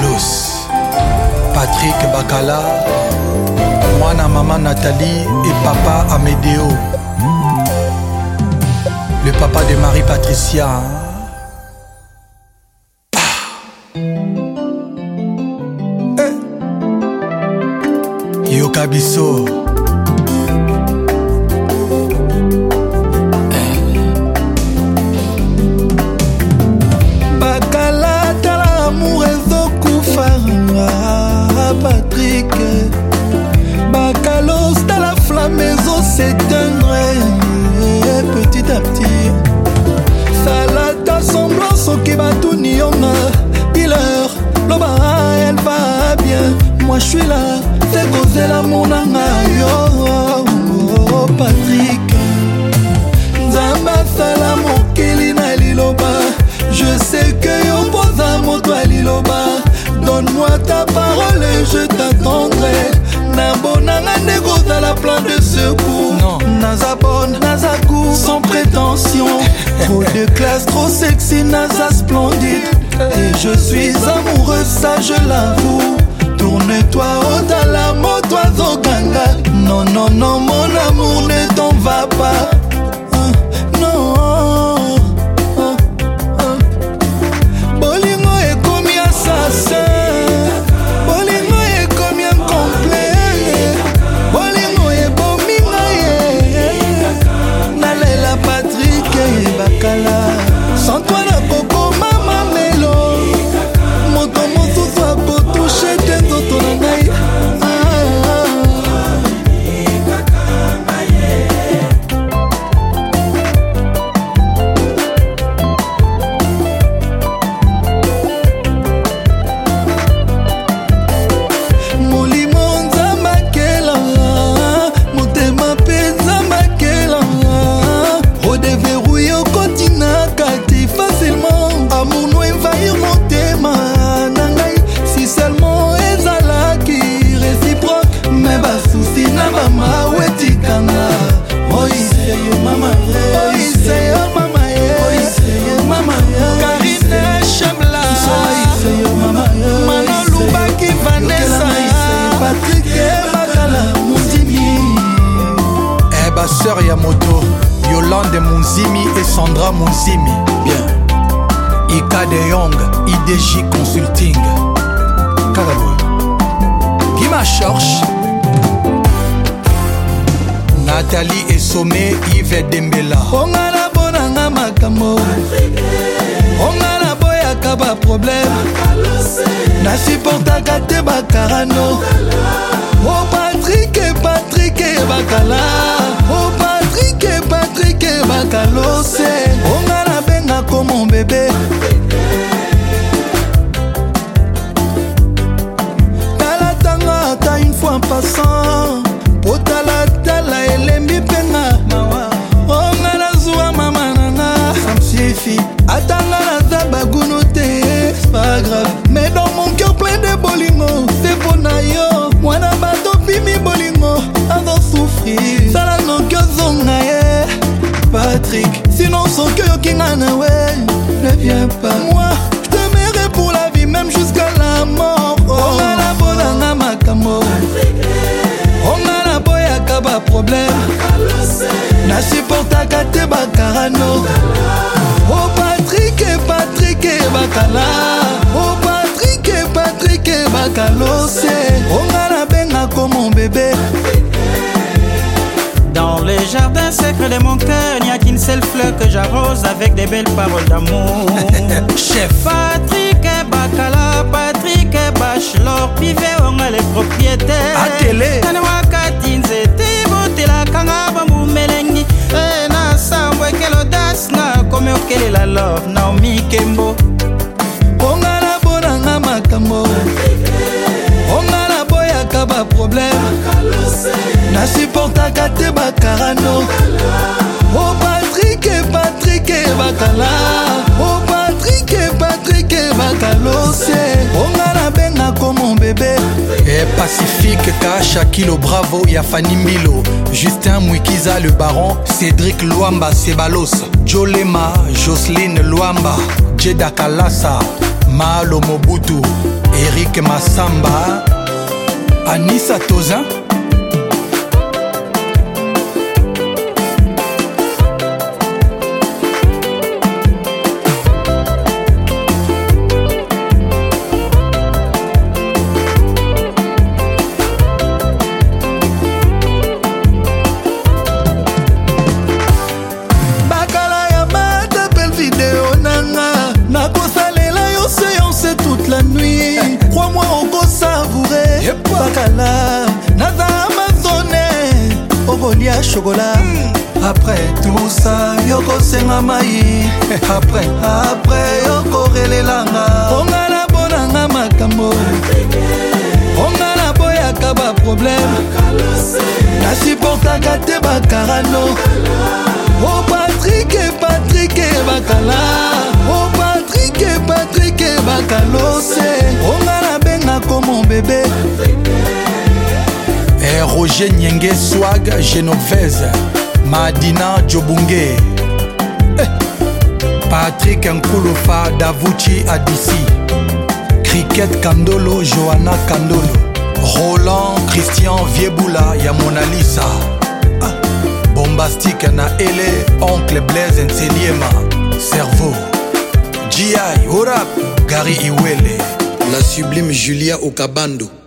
Carlos, Patrick Bakala, mwana maman Nathalie et papa Amédéo. Le papa de Marie Patricia. Ah. Eh. Yokabiso. s'éteindre petit à petit salata semblant soki batuni yonga piler loba elle va bien moi je suis là te kozela monanga yo oh, patrik nzambe asala mokili na liloba je sais que yo mpoza moto ya liloba donne-moi ta parole je t'attendrai na bonanga nde kozala plan de secours naza bonne naza sans prétention Trop de classe, trop sexy, naza splendide Et je suis amoureux, ça je l'avoue Tourne-toi oh, au la moto toi Non, non, non, mon amour ne t'en va pas mpe sandra monzimi bien ika de yong idj consulting kaka boye gima chorche nathalie esome ive dembela onga na bonanga makambo onga na boyaka baproblème nasuportaka te bakarano o oh, patrik en passant potalatala elembi mpenga onga nazwa mama nanga samsifi atanga naza bagunu te pas grave mais dans mon cœur plein de bolingo c'est mpo na yo mwana bato bimi bolingo azosouffrir sala noki ozonga ye patrik sinon soki oyokinga na we ne viens pas piano o oh, patrik patrik bakala o oh, patrik patrik bakalose onga oh, nabengako mobebe Dans les jardins secrets de mon cœur, n'y a qu'une seule fleur que j'arrose avec des belles paroles d'amour. Chef Patrick Bacala, Patrick Bachelor, Pivet, on est les propriétaires. Atélé. ba problème nasuportaka te bakarano o oh, patrik e patrik e bakala o oh, patrik e patrik e bakalose onga nabengako mobebe e eh, pacifique kasha kilo bravo ya fani mbilo justin mwikiza le baron cédrik lwamba sebalos jolema joseline lwamba jedakalasa malo mobutu erik masamba anisa toza okolia shokola hmm. après tout ça yokosenga mai après après yokorelelanga onga na bonanga makambo onga na boyaka baproblème nasuportaka te bakarano o oh, patrik patrik bakala o oh, patrik patrik bakalos Roger Nyenge Swag Genovese Madina Jobunge eh. Patrick Nkulufa Davuchi Adisi Cricket Kandolo Johanna Kandolo Roland Christian Viebula ya Mona Lisa ah. Bombastique na Ele Oncle Blaise Nseliema Cerveau GI Orap Gary Iwele La sublime Julia Okabando